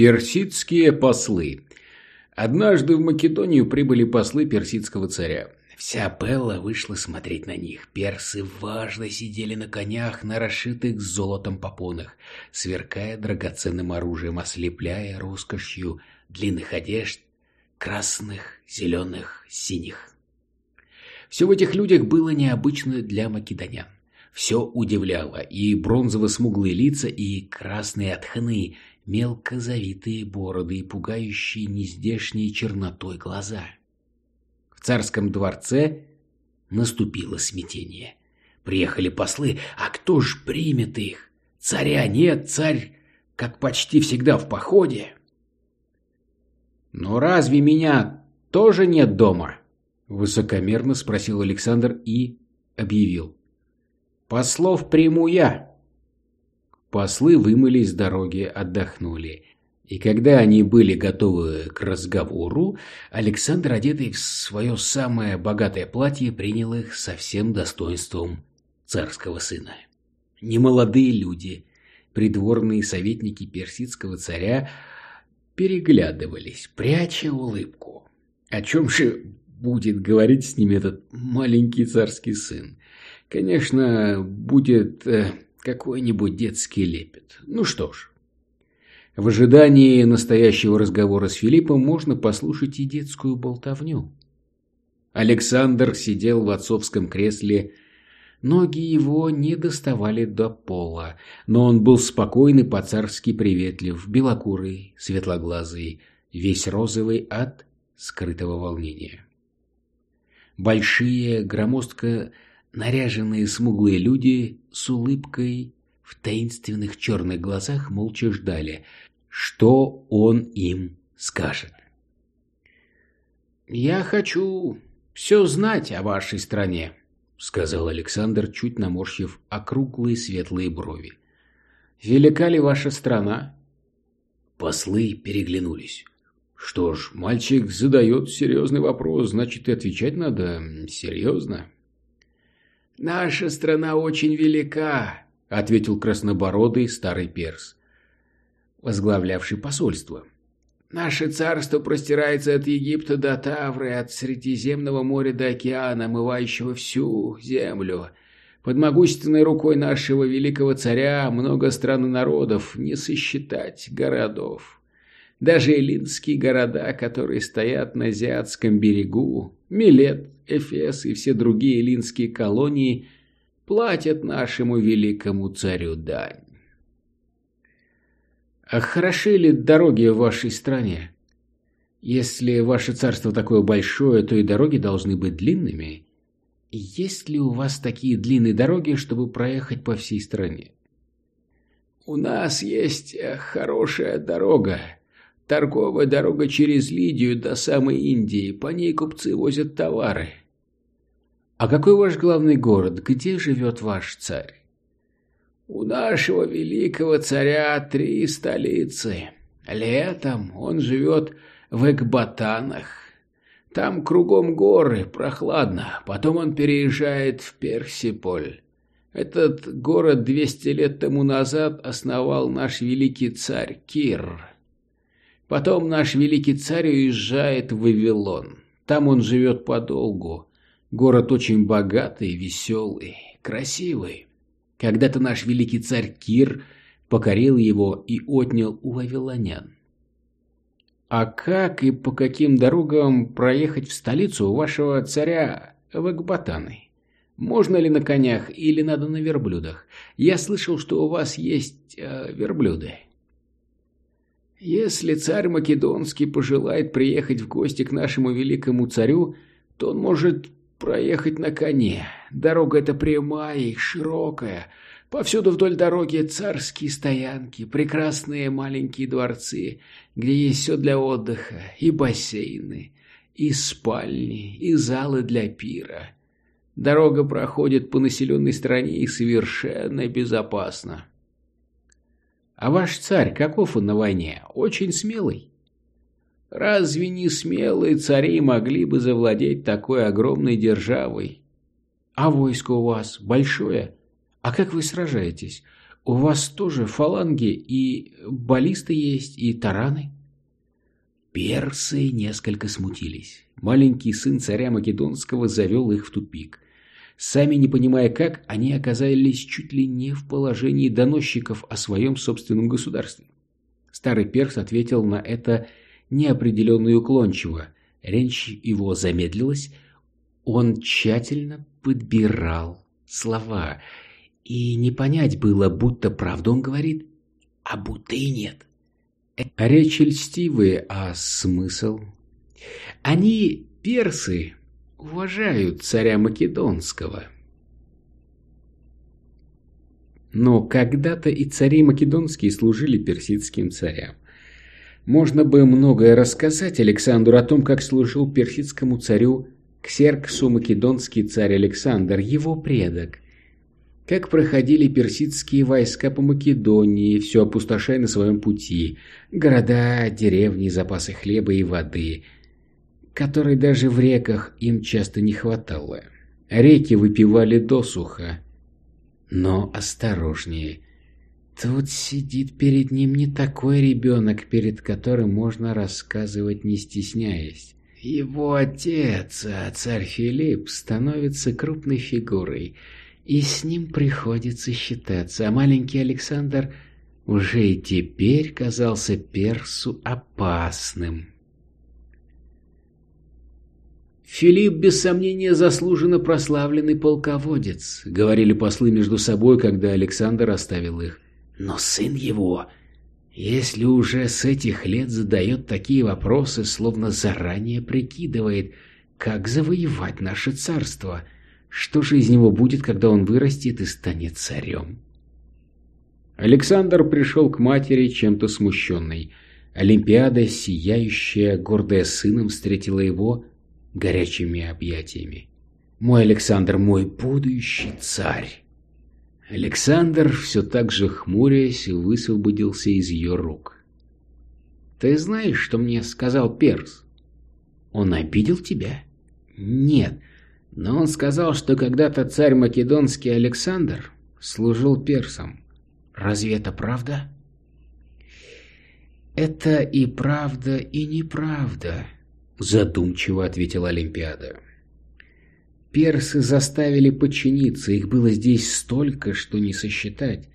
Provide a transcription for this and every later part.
Персидские послы. Однажды в Македонию прибыли послы персидского царя. Вся Пелла вышла смотреть на них. Персы важно сидели на конях, на расшитых золотом попонах, сверкая драгоценным оружием, ослепляя роскошью длинных одежд, красных, зеленых, синих. Все в этих людях было необычно для македонян. Все удивляло, и бронзово-смуглые лица, и красные от хны, мелко завитые бороды и пугающие нездешней чернотой глаза. В царском дворце наступило смятение. Приехали послы, а кто ж примет их? Царя нет, царь, как почти всегда в походе. «Но разве меня тоже нет дома?» Высокомерно спросил Александр и объявил. «Послов приму я». Послы вымылись с дороги, отдохнули. И когда они были готовы к разговору, Александр, одетый в свое самое богатое платье, принял их со всем достоинством царского сына. Немолодые люди, придворные советники персидского царя, переглядывались, пряча улыбку. О чем же будет говорить с ними этот маленький царский сын? Конечно, будет... Э, какой-нибудь детский лепет. Ну что ж. В ожидании настоящего разговора с Филиппом можно послушать и детскую болтовню. Александр сидел в отцовском кресле. Ноги его не доставали до пола, но он был спокойный, по-царски приветлив, белокурый, светлоглазый, весь розовый от скрытого волнения. Большие, громоздко Наряженные смуглые люди с улыбкой в таинственных черных глазах молча ждали, что он им скажет. «Я хочу все знать о вашей стране», — сказал Александр, чуть наморщив округлые светлые брови. «Велика ли ваша страна?» Послы переглянулись. «Что ж, мальчик задает серьезный вопрос, значит, и отвечать надо серьезно». «Наша страна очень велика», — ответил краснобородый старый перс, возглавлявший посольство. «Наше царство простирается от Египта до Тавры, от Средиземного моря до океана, омывающего всю землю. Под могущественной рукой нашего великого царя много стран и народов, не сосчитать городов». Даже эллинские города, которые стоят на Азиатском берегу, Милет, Эфес и все другие эллинские колонии платят нашему великому царю дань. А хороши ли дороги в вашей стране? Если ваше царство такое большое, то и дороги должны быть длинными. Есть ли у вас такие длинные дороги, чтобы проехать по всей стране? У нас есть э, хорошая дорога, Торговая дорога через Лидию до самой Индии, по ней купцы возят товары. А какой ваш главный город? Где живет ваш царь? У нашего великого царя три столицы. Летом он живет в Экбатанах. Там кругом горы, прохладно. Потом он переезжает в Персиполь. Этот город 200 лет тому назад основал наш великий царь Кир. Потом наш великий царь уезжает в Вавилон. Там он живет подолгу. Город очень богатый, веселый, красивый. Когда-то наш великий царь Кир покорил его и отнял у вавилонян. А как и по каким дорогам проехать в столицу вашего царя в Экбатаны? Можно ли на конях или надо на верблюдах? Я слышал, что у вас есть э, верблюды. Если царь Македонский пожелает приехать в гости к нашему великому царю, то он может проехать на коне. Дорога эта прямая и широкая. Повсюду вдоль дороги царские стоянки, прекрасные маленькие дворцы, где есть все для отдыха, и бассейны, и спальни, и залы для пира. Дорога проходит по населенной стране и совершенно безопасна. А ваш царь, каков он на войне? Очень смелый? Разве не смелые цари могли бы завладеть такой огромной державой? А войско у вас большое? А как вы сражаетесь? у вас тоже фаланги и баллисты есть, и тараны?» Персы несколько смутились. Маленький сын царя Македонского завел их в тупик. Сами не понимая как, они оказались чуть ли не в положении доносчиков о своем собственном государстве. Старый перс ответил на это неопределенно и уклончиво. Речь его замедлилась. Он тщательно подбирал слова, и не понять было, будто правду он говорит, а будто и нет. Речь льстивые, а смысл? Они, персы, уважают царя Македонского. Но когда-то и цари македонские служили персидским царям. Можно бы многое рассказать Александру о том, как служил персидскому царю Ксерксу македонский царь Александр, его предок. Как проходили персидские войска по Македонии, все опустошая на своем пути, города, деревни, запасы хлеба и воды, которой даже в реках им часто не хватало. Реки выпивали досуха. Но осторожнее. Тут сидит перед ним не такой ребенок, перед которым можно рассказывать не стесняясь. Его отец, а царь Филипп, становится крупной фигурой, и с ним приходится считаться, а маленький Александр уже и теперь казался персу опасным. «Филипп, без сомнения, заслуженно прославленный полководец», — говорили послы между собой, когда Александр оставил их. «Но сын его если уже с этих лет задает такие вопросы, словно заранее прикидывает, как завоевать наше царство, что же из него будет, когда он вырастет и станет царем? Александр пришел к матери чем-то смущенный. Олимпиада, сияющая, гордая сыном, встретила его горячими объятиями. «Мой Александр, мой будущий царь!» Александр, все так же хмурясь, высвободился из ее рук. «Ты знаешь, что мне сказал Перс? Он обидел тебя?» «Нет, но он сказал, что когда-то царь Македонский Александр служил персом. Разве это правда?» «Это и правда, и неправда», — задумчиво ответила Олимпиада. Персы заставили подчиниться, их было здесь столько, что не сосчитать.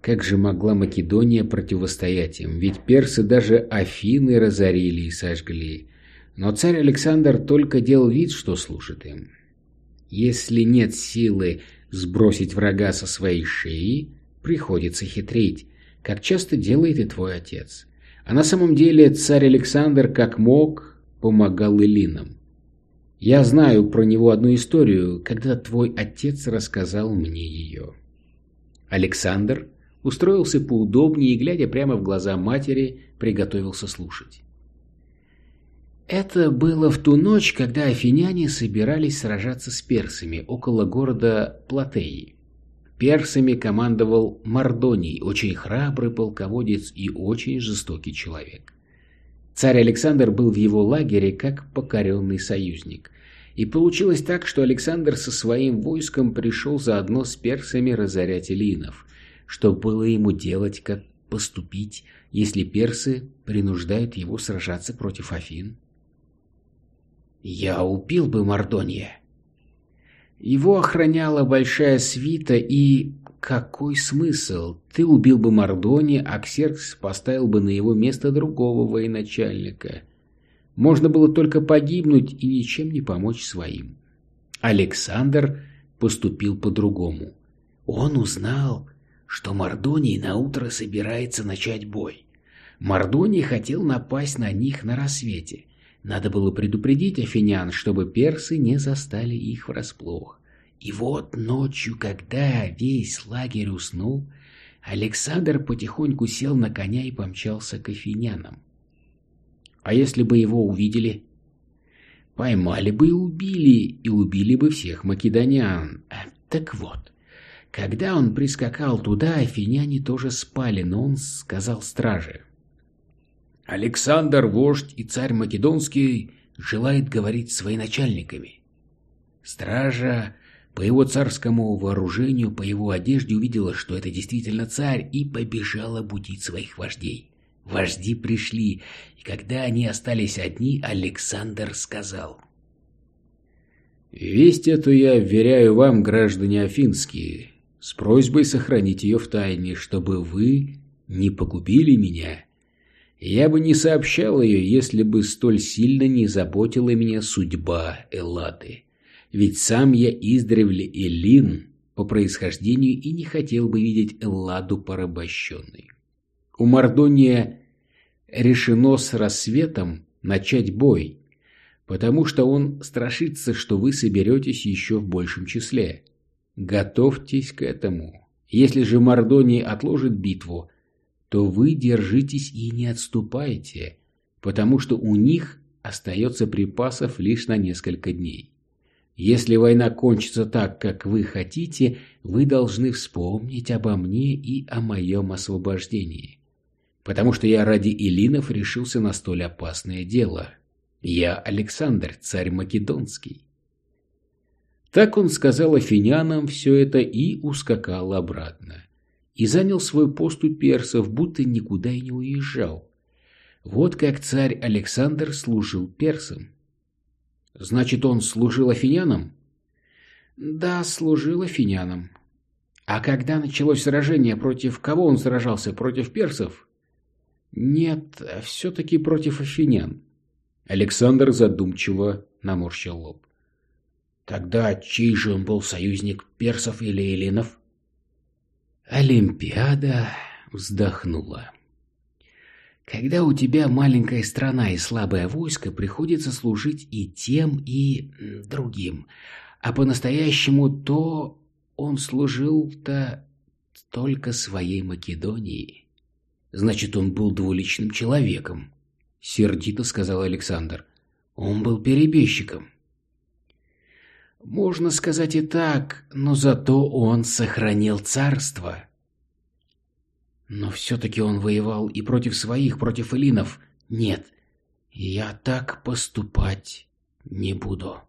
Как же могла Македония противостоять им? Ведь персы даже Афины разорили и сожгли. Но царь Александр только делал вид, что служит им. Если нет силы сбросить врага со своей шеи, приходится хитрить, как часто делает и твой отец. А на самом деле царь Александр как мог помогал Элинам. Я знаю про него одну историю, когда твой отец рассказал мне ее. Александр устроился поудобнее и, глядя прямо в глаза матери, приготовился слушать. Это было в ту ночь, когда афиняне собирались сражаться с персами около города Платеи. Персами командовал Мардоний, очень храбрый полководец и очень жестокий человек. Царь Александр был в его лагере как покоренный союзник. И получилось так, что Александр со своим войском пришел заодно с персами разорять эллинов. Что было ему делать, как поступить, если персы принуждают его сражаться против Афин? Я убил бы Мардония. Его охраняла большая свита, и какой смысл? Ты убил бы Мардони, а Ксеркс поставил бы на его место другого военачальника. Можно было только погибнуть и ничем не помочь своим. Александр поступил по-другому. Он узнал, что Мардоний наутро собирается начать бой. Мардоний хотел напасть на них на рассвете. Надо было предупредить афинян, чтобы персы не застали их врасплох. И вот ночью, когда весь лагерь уснул, Александр потихоньку сел на коня и помчался к афинянам. А если бы его увидели? Поймали бы и убили, и убили бы всех македонян. А, так вот, когда он прискакал туда, афиняне тоже спали, но он сказал страже. «Александр, вождь и царь Македонский, желает говорить с военачальниками». Стража По его царскому вооружению, по его одежде увидела, что это действительно царь, и побежала будить своих вождей. Вожди пришли, и когда они остались одни, Александр сказал. «Весть эту я вверяю вам, граждане афинские, с просьбой сохранить ее в тайне, чтобы вы не погубили меня. Я бы не сообщал ее, если бы столь сильно не заботила меня судьба Эллады. Ведь сам я издревле Эллин по происхождению и не хотел бы видеть Элладу порабощенной. У Мордония решено с рассветом начать бой, потому что он страшится, что вы соберетесь еще в большем числе. Готовьтесь к этому. Если же Мордоний отложит битву, то вы держитесь и не отступайте, потому что у них остается припасов лишь на несколько дней. Если война кончится так, как вы хотите, вы должны вспомнить обо мне и о моем освобождении. Потому что я ради Илинов решился на столь опасное дело. Я Александр, царь Македонский. Так он сказал афинянам все это и ускакал обратно. И занял свой пост у персов, будто никуда и не уезжал. Вот как царь Александр служил персам. Значит, он служил афинянам? Да, служил афинянам. А когда началось сражение, против кого он сражался? Против персов? Нет, все-таки против афинян. Александр задумчиво наморщил лоб. Тогда чей же он был союзник персов или эллинов? Олимпиада вздохнула. Когда у тебя маленькая страна и слабое войско, приходится служить и тем, и другим. А по-настоящему то он служил-то только своей Македонии. Значит, он был двуличным человеком, сердито сказал Александр. Он был перебежчиком. Можно сказать и так, но зато он сохранил царство. Но все-таки он воевал и против своих, против элинов. Нет, я так поступать не буду.